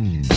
Mm.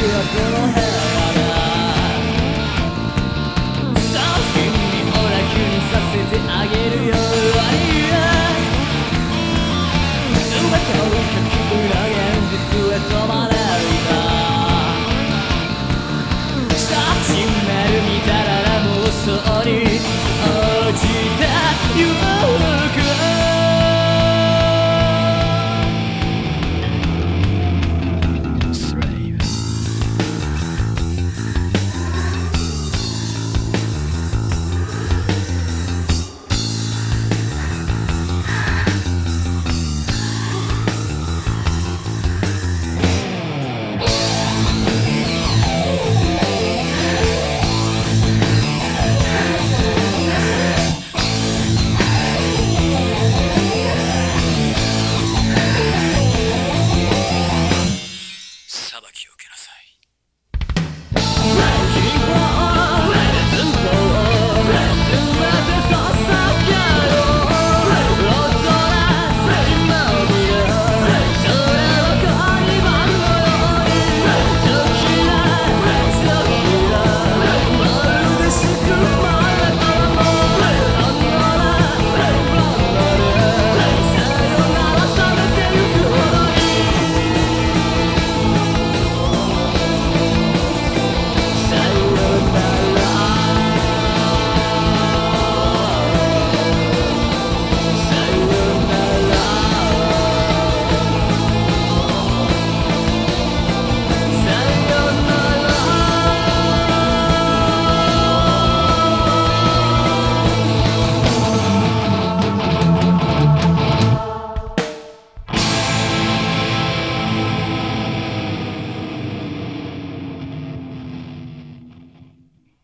your little head.